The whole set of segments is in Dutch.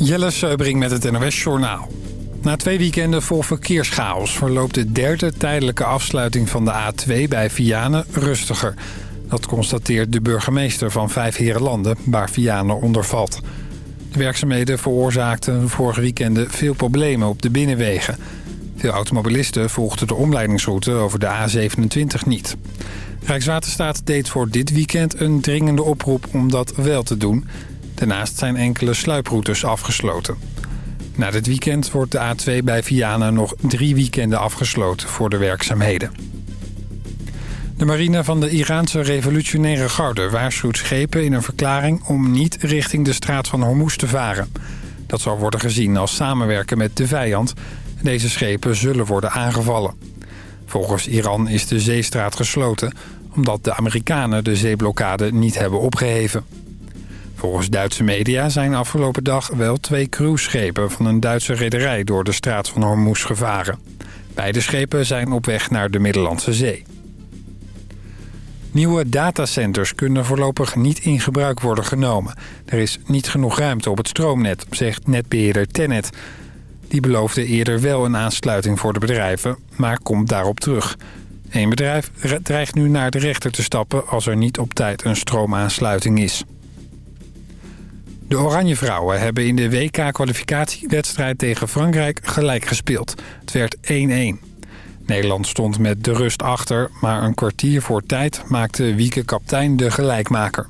Jelle Seubring met het NOS Journaal. Na twee weekenden vol verkeerschaos verloopt de derde tijdelijke afsluiting van de A2 bij Vianen rustiger. Dat constateert de burgemeester van Vijf Herenlanden, waar Vianen onder valt. De werkzaamheden veroorzaakten vorige weekenden veel problemen op de binnenwegen. Veel automobilisten volgden de omleidingsroute over de A27 niet. Rijkswaterstaat deed voor dit weekend een dringende oproep om dat wel te doen. Daarnaast zijn enkele sluiproutes afgesloten. Na dit weekend wordt de A2 bij Vianen nog drie weekenden afgesloten voor de werkzaamheden. De marine van de Iraanse revolutionaire garde waarschuwt schepen in een verklaring om niet richting de straat van Hormuz te varen. Dat zal worden gezien als samenwerken met de vijand. Deze schepen zullen worden aangevallen. Volgens Iran is de zeestraat gesloten omdat de Amerikanen de zeeblokkade niet hebben opgeheven. Volgens Duitse media zijn afgelopen dag wel twee cruiseschepen van een Duitse rederij door de straat van Hormuz gevaren. Beide schepen zijn op weg naar de Middellandse Zee. Nieuwe datacenters kunnen voorlopig niet in gebruik worden genomen. Er is niet genoeg ruimte op het stroomnet, zegt netbeheerder Tennet. Die beloofde eerder wel een aansluiting voor de bedrijven, maar komt daarop terug. Een bedrijf dreigt nu naar de rechter te stappen als er niet op tijd een stroomaansluiting is. De Oranje Vrouwen hebben in de WK-kwalificatiewedstrijd tegen Frankrijk gelijk gespeeld. Het werd 1-1. Nederland stond met de rust achter, maar een kwartier voor tijd maakte Wieke kaptein de gelijkmaker.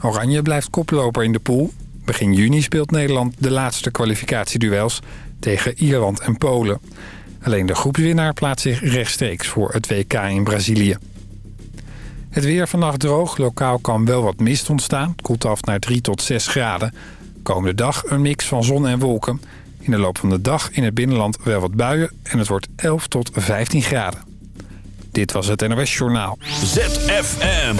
Oranje blijft koploper in de pool. Begin juni speelt Nederland de laatste kwalificatieduels tegen Ierland en Polen. Alleen de groepswinnaar plaatst zich rechtstreeks voor het WK in Brazilië. Het weer vannacht droog. Lokaal kan wel wat mist ontstaan. Koelt af naar 3 tot 6 graden. Komende dag een mix van zon en wolken. In de loop van de dag in het binnenland wel wat buien. En het wordt 11 tot 15 graden. Dit was het NOS Journaal. ZFM.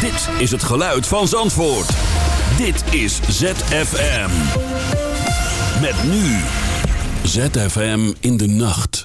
Dit is het geluid van Zandvoort. Dit is ZFM. Met nu. ZFM in de nacht.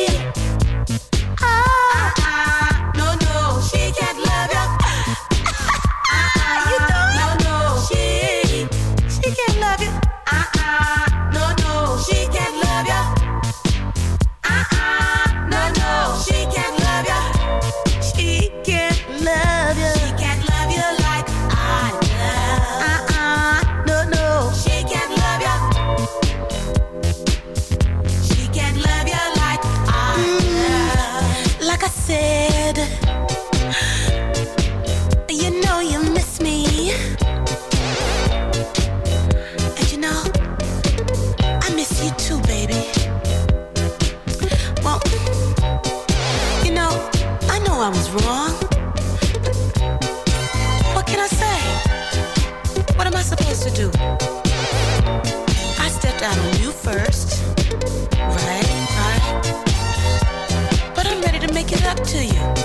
to you.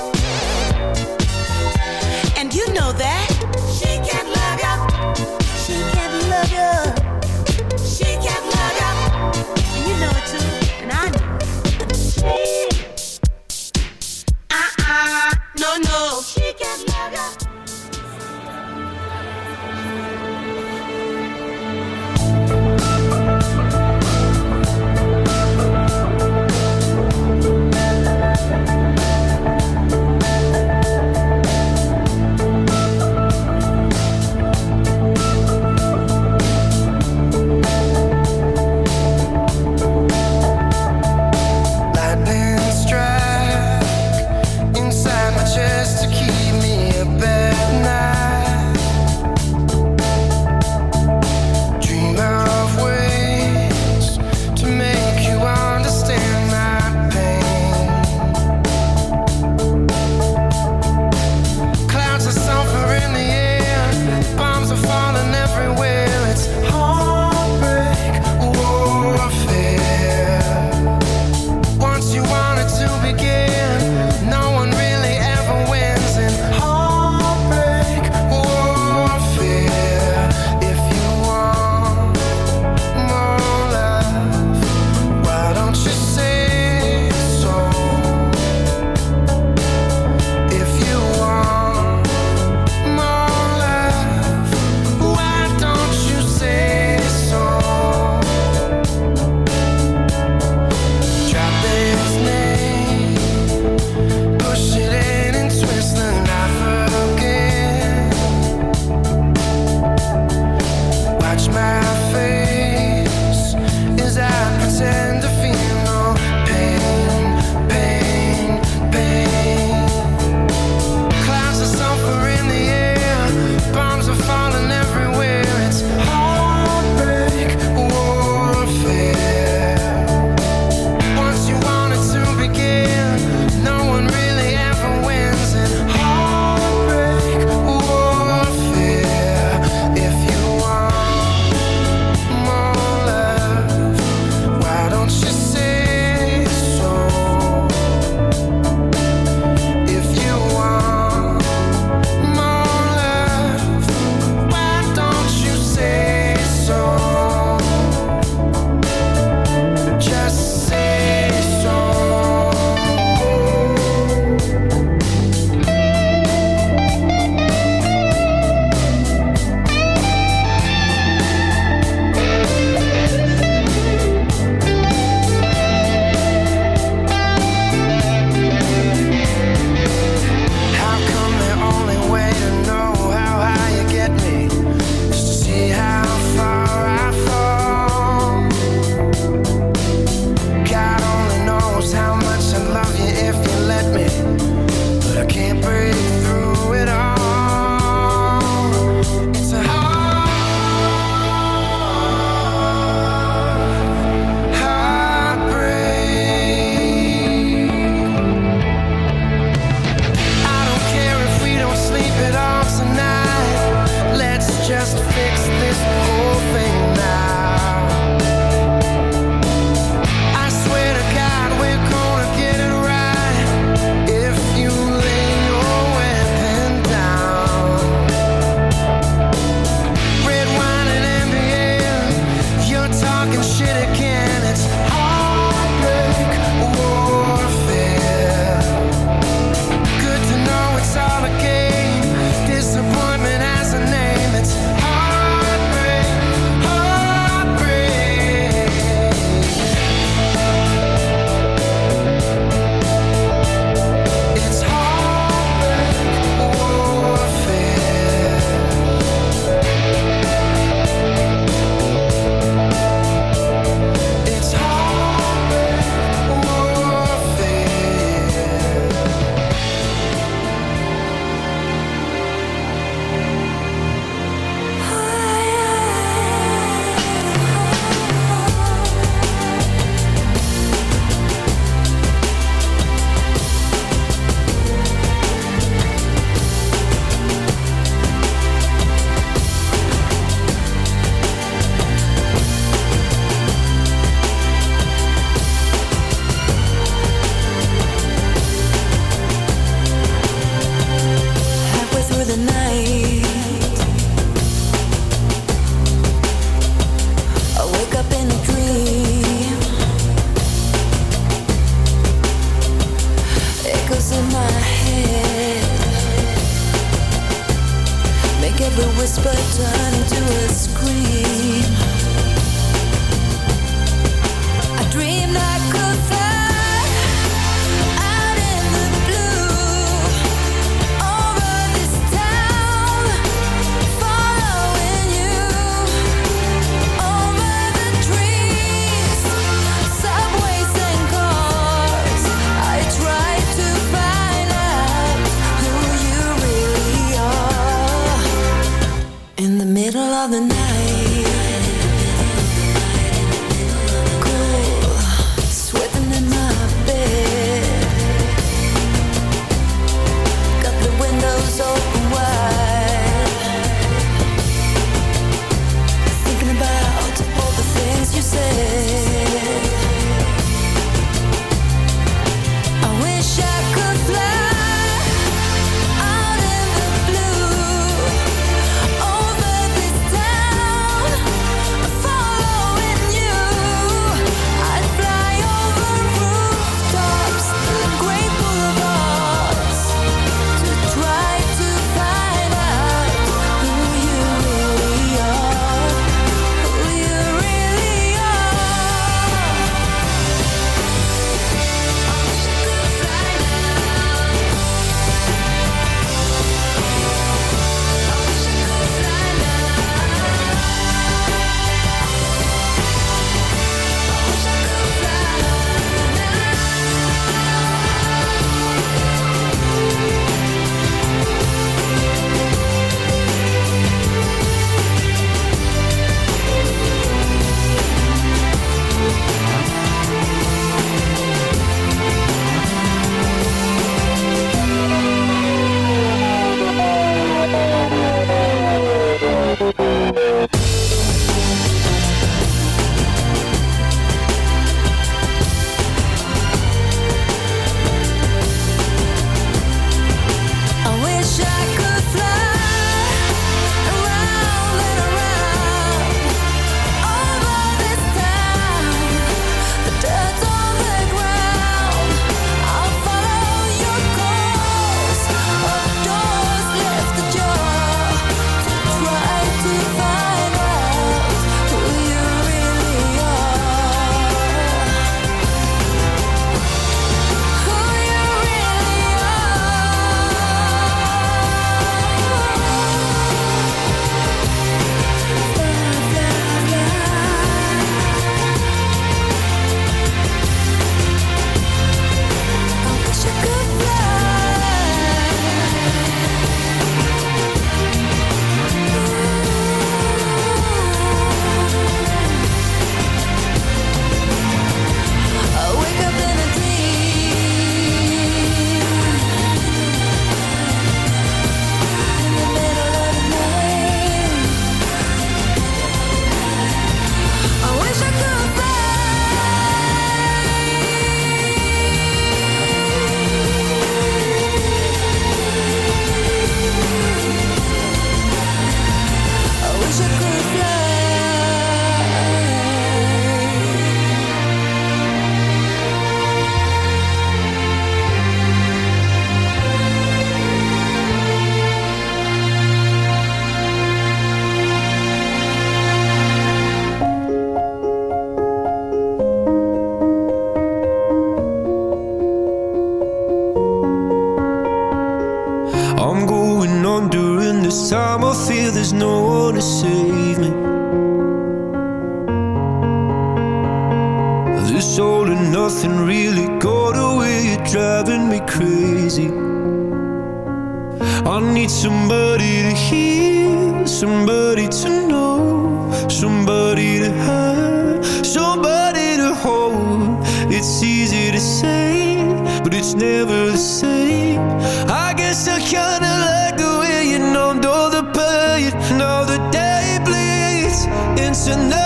Tonight.